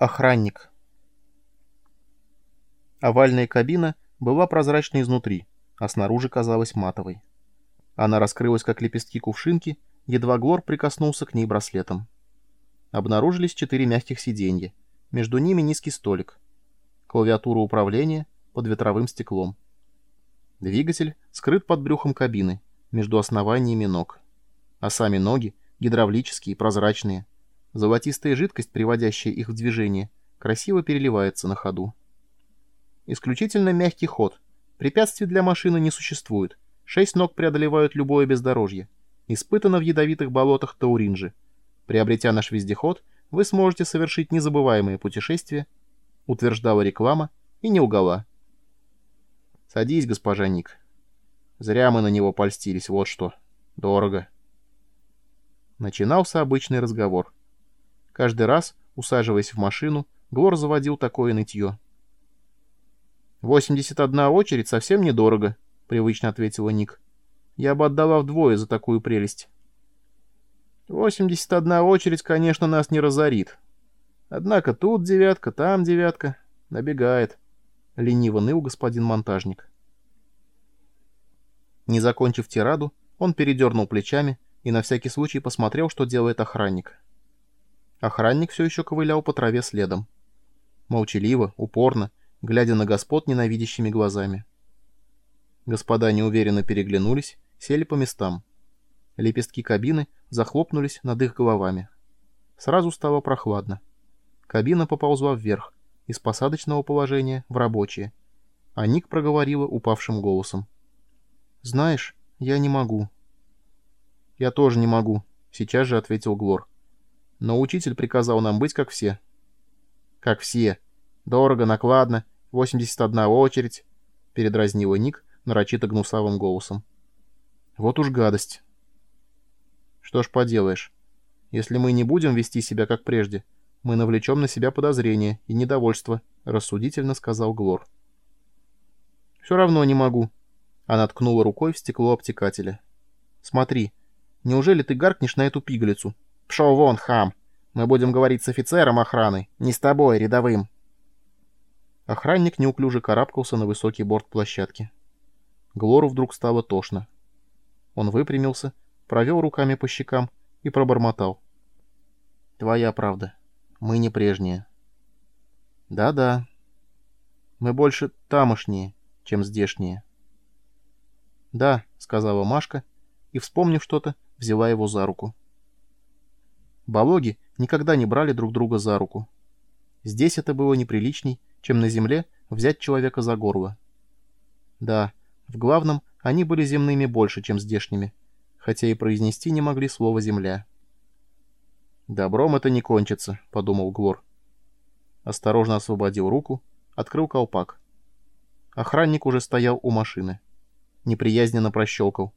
Охранник. Овальная кабина была прозрачной изнутри, а снаружи казалась матовой. Она раскрылась, как лепестки кувшинки, едва Глор прикоснулся к ней браслетом. Обнаружились четыре мягких сиденья, между ними низкий столик. Клавиатура управления под ветровым стеклом. Двигатель скрыт под брюхом кабины, между основаниями ног. А сами ноги гидравлические, прозрачные, Золотистая жидкость, приводящая их в движение, красиво переливается на ходу. Исключительно мягкий ход. Препятствий для машины не существует. Шесть ног преодолевают любое бездорожье. Испытано в ядовитых болотах Тауринжи. Приобретя наш вездеход, вы сможете совершить незабываемые путешествия, утверждала реклама и не угала. Садись, госпожа Ник. Зря мы на него польстились, вот что. Дорого. Начинался обычный разговор. Каждый раз, усаживаясь в машину, Глор заводил такое нытье. «81 очередь совсем недорого», — привычно ответила Ник. «Я бы отдала вдвое за такую прелесть». «81 очередь, конечно, нас не разорит. Однако тут девятка, там девятка. Набегает», — лениво ныл господин монтажник. Не закончив тираду, он передернул плечами и на всякий случай посмотрел, что делает охранник. Охранник все еще ковылял по траве следом. Молчаливо, упорно, глядя на господ ненавидящими глазами. Господа неуверенно переглянулись, сели по местам. Лепестки кабины захлопнулись над их головами. Сразу стало прохладно. Кабина поползла вверх, из посадочного положения в рабочее. А Ник проговорила упавшим голосом. «Знаешь, я не могу». «Я тоже не могу», — сейчас же ответил Глор. Но учитель приказал нам быть как все. Как все. Дорого, накладно, 81 очередь, — передразнила Ник нарочито гнусавым голосом. Вот уж гадость. Что ж поделаешь. Если мы не будем вести себя как прежде, мы навлечем на себя подозрение и недовольство, — рассудительно сказал Глор. Все равно не могу. Она ткнула рукой в стекло обтекателя. Смотри, неужели ты гаркнешь на эту пигалицу? — Пшел вон, хам. Мы будем говорить с офицером охраны, не с тобой, рядовым. Охранник неуклюже карабкался на высокий борт площадки. Глору вдруг стало тошно. Он выпрямился, провел руками по щекам и пробормотал. «Твоя правда. Мы не прежние». «Да-да. Мы больше тамошние, чем здешние». «Да», — сказала Машка, и, вспомнив что-то, взяла его за руку. Балоги никогда не брали друг друга за руку. Здесь это было неприличней, чем на земле взять человека за горло. Да, в главном они были земными больше, чем здешними, хотя и произнести не могли слово «земля». «Добром это не кончится», — подумал Глор. Осторожно освободил руку, открыл колпак. Охранник уже стоял у машины. Неприязненно прощелкал.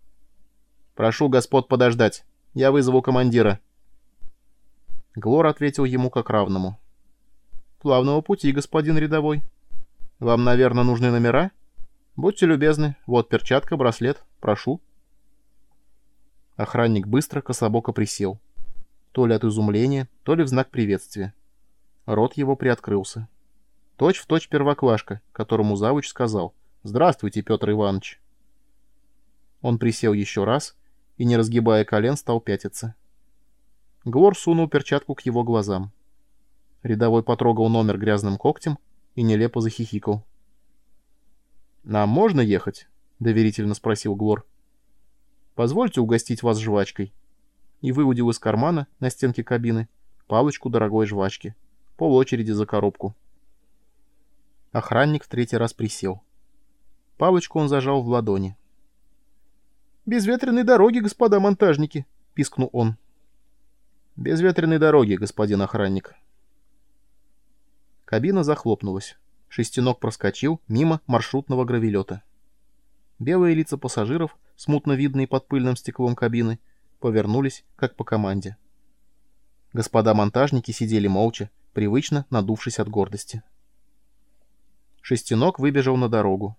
«Прошу господ подождать. Я вызову командира». Глор ответил ему как равному. «Плавного пути, господин рядовой. Вам, наверное, нужны номера? Будьте любезны, вот перчатка, браслет, прошу». Охранник быстро кособоко присел. То ли от изумления, то ли в знак приветствия. Рот его приоткрылся. Точь в точь первоклашка, которому завуч сказал «Здравствуйте, Петр Иванович». Он присел еще раз и, не разгибая колен, стал пятиться. Глор сунул перчатку к его глазам. Рядовой потрогал номер грязным когтем и нелепо захихикал. «Нам можно ехать?» — доверительно спросил Глор. «Позвольте угостить вас жвачкой». И выудил из кармана на стенке кабины палочку дорогой жвачки, пол очереди за коробку. Охранник в третий раз присел. Палочку он зажал в ладони. «Безветренной дороги, господа монтажники!» — пискнул он. «Безветренной дороги, господин охранник». Кабина захлопнулась. Шестенок проскочил мимо маршрутного гравелета. Белые лица пассажиров, смутно видные под пыльным стеклом кабины, повернулись, как по команде. Господа монтажники сидели молча, привычно надувшись от гордости. Шестенок выбежал на дорогу,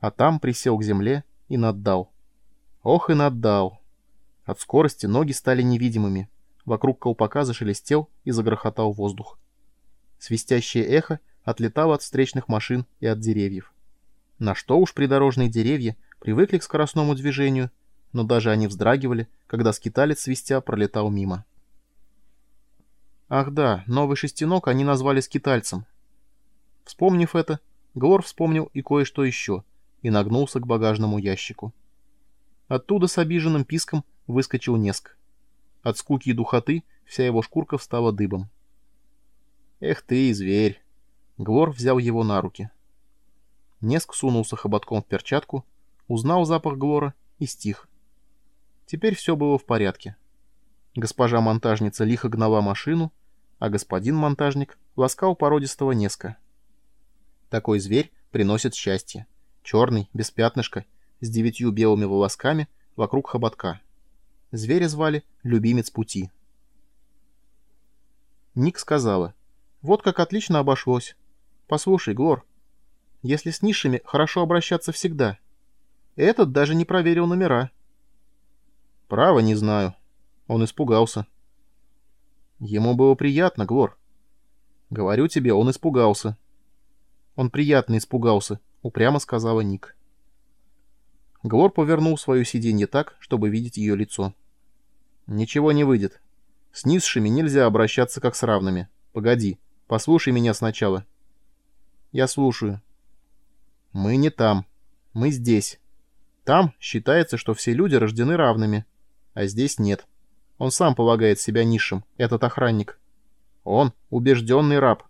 а там присел к земле и наддал. Ох и наддал! От скорости ноги стали невидимыми, Вокруг колпака зашелестел и загрохотал воздух. Свистящее эхо отлетало от встречных машин и от деревьев. На что уж придорожные деревья привыкли к скоростному движению, но даже они вздрагивали, когда скиталец свистя пролетал мимо. Ах да, новый шестенок они назвали скитальцем. Вспомнив это, Глор вспомнил и кое-что еще, и нагнулся к багажному ящику. Оттуда с обиженным писком выскочил Неск. От скуки и духоты вся его шкурка встала дыбом. «Эх ты, зверь!» Глор взял его на руки. Неск сунулся хоботком в перчатку, узнал запах Глора и стих. Теперь все было в порядке. Госпожа монтажница лихо гнала машину, а господин монтажник ласкал породистого Неска. Такой зверь приносит счастье. Черный, без пятнышка, с девятью белыми волосками вокруг хоботка. Зверя звали Любимец Пути. Ник сказала, «Вот как отлично обошлось. Послушай, Глор, если с низшими хорошо обращаться всегда. Этот даже не проверил номера». «Право не знаю. Он испугался». Ему было приятно, Глор. Говорю тебе, он испугался. Он приятно испугался, упрямо сказала Ник. Глор повернул свое сиденье так, чтобы видеть ее лицо. Ничего не выйдет. С низшими нельзя обращаться как с равными. Погоди, послушай меня сначала. Я слушаю. Мы не там. Мы здесь. Там считается, что все люди рождены равными, а здесь нет. Он сам полагает себя низшим, этот охранник. Он — убежденный раб.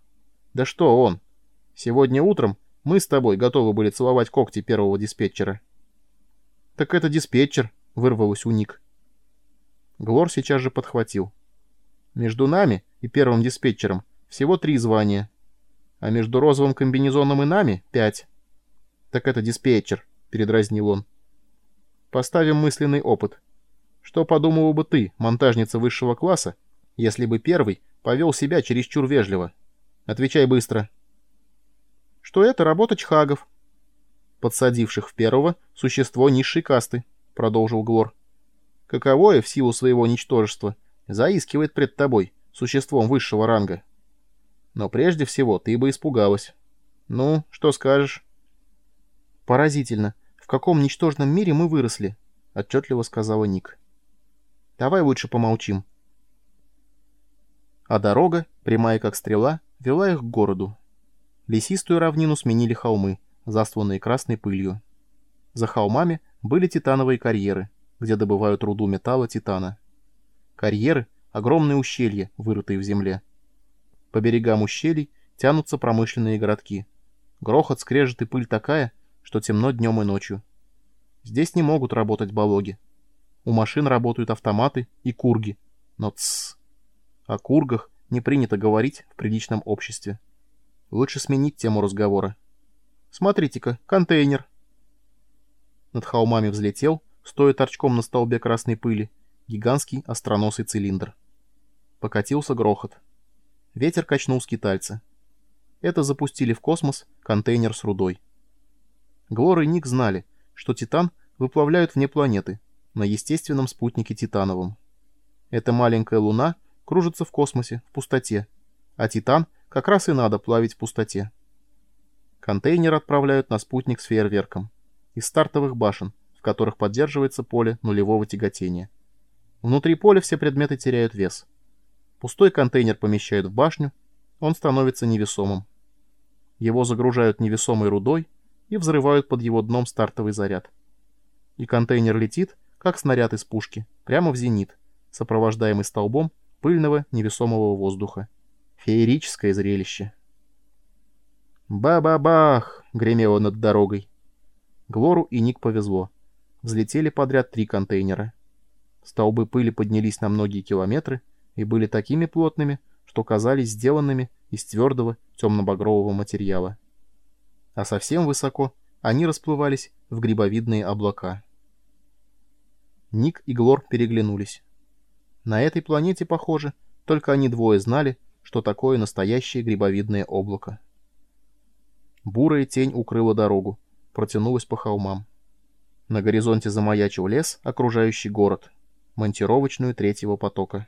Да что он? Сегодня утром мы с тобой готовы были целовать когти первого диспетчера. Так это диспетчер, вырвалось у Ник. Глор сейчас же подхватил. Между нами и первым диспетчером всего три звания, а между розовым комбинезоном и нами — пять. Так это диспетчер, передразнил он. Поставим мысленный опыт — что подумала бы ты, монтажница высшего класса, если бы первый повел себя чересчур вежливо? Отвечай быстро. Что это работа чхагов. Подсадивших в первого существо низшей касты, продолжил Глор. Каковое, в силу своего ничтожества, заискивает пред тобой, существом высшего ранга. Но прежде всего ты бы испугалась. Ну, что скажешь? Поразительно. В каком ничтожном мире мы выросли, отчетливо сказала Ник. Давай лучше помолчим. А дорога, прямая как стрела, вела их к городу. Лесистую равнину сменили холмы, засланные красной пылью. За холмами были титановые карьеры, где добывают руду металла титана. Карьеры — огромные ущелья, вырытые в земле. По берегам ущелий тянутся промышленные городки. Грохот, скрежет и пыль такая, что темно днем и ночью. Здесь не могут работать балоги. У машин работают автоматы и курги. Но тссс. О кургах не принято говорить в приличном обществе. Лучше сменить тему разговора. Смотрите-ка, контейнер. Над холмами взлетел, стоя торчком на столбе красной пыли, гигантский остроносый цилиндр. Покатился грохот. Ветер качнул скитальца. Это запустили в космос контейнер с рудой. Глор и Ник знали, что Титан выплавляют вне планеты, на естественном спутнике Титановом. Эта маленькая Луна кружится в космосе, в пустоте, а Титан как раз и надо плавить в пустоте. Контейнер отправляют на спутник с фейерверком из стартовых башен, в которых поддерживается поле нулевого тяготения. Внутри поля все предметы теряют вес. Пустой контейнер помещают в башню, он становится невесомым. Его загружают невесомой рудой и взрывают под его дном стартовый заряд. И контейнер летит, как снаряд из пушки, прямо в зенит, сопровождаемый столбом пыльного невесомого воздуха. Феерическое зрелище. «Ба-ба-бах!» — гремело над дорогой. Глору и Ник повезло. Взлетели подряд три контейнера. Столбы пыли поднялись на многие километры и были такими плотными, что казались сделанными из твердого темно-багрового материала. А совсем высоко они расплывались в грибовидные облака. Ник и Глор переглянулись. На этой планете, похоже, только они двое знали, что такое настоящее грибовидное облако. Бурая тень укрыла дорогу, протянулась по холмам. На горизонте замаячил лес, окружающий город, монтировочную третьего потока.